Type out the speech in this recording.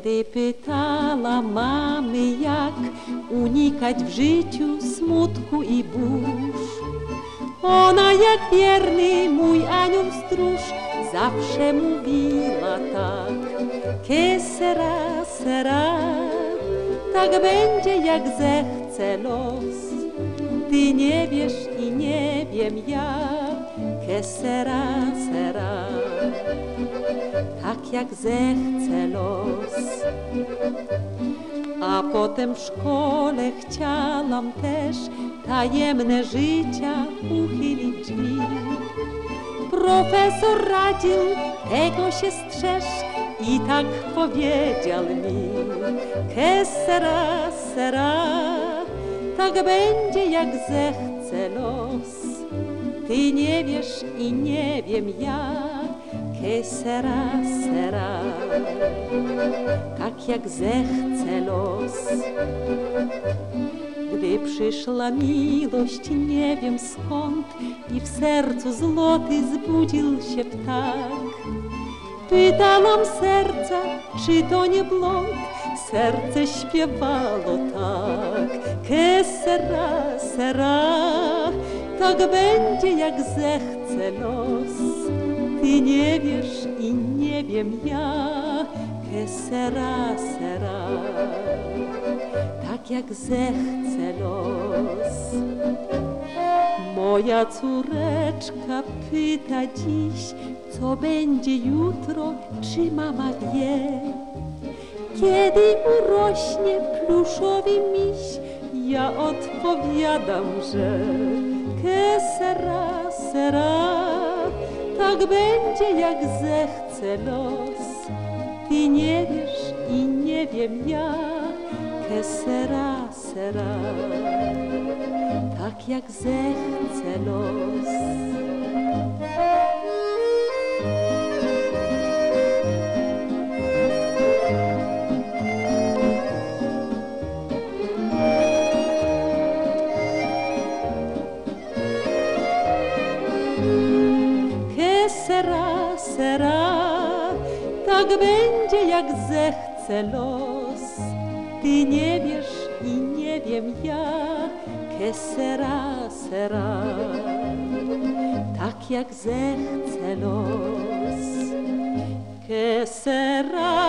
Wtedy pytała mamy, jak unikać w życiu smutku i burz. Ona jak wierny mój anioł stróż zawsze mówiła tak. Que sera, tak będzie jak zechce los. Ty nie wiesz i nie wiem ja, que sera, sera tak jak zechce los. A potem w szkole chciałam też tajemne życia uchylić drzwi. Profesor radził, tego się strzeż i tak powiedział mi. Que sera, sera, tak będzie jak zechce los. Ty nie wiesz i nie wiem ja, que sera, sera, tak jak zechce los. Gdy przyszła miłość, nie wiem skąd, i w sercu złoty zbudził się ptak. Pytałam serca, czy to nie blond, serce śpiewało tak. Que sera, sera, tak będzie jak zechce los. Ty nie wiesz i nie wiem ja, que sera, sera, tak jak zechce los. Moja córeczka pyta dziś, co będzie jutro, czy mama wie? Kiedy urośnie pluszowy miś, ja odpowiadam, że que sera, sera, tak będzie jak zechce los. Ty nie wiesz i nie wiem ja, que sera, sera, tak jak zechce los. Que sera, sera, tak będzie jak zechce los. Ty nie wiesz i nie wiem ja, que sera, sera, tak jak zechce los. Que sera.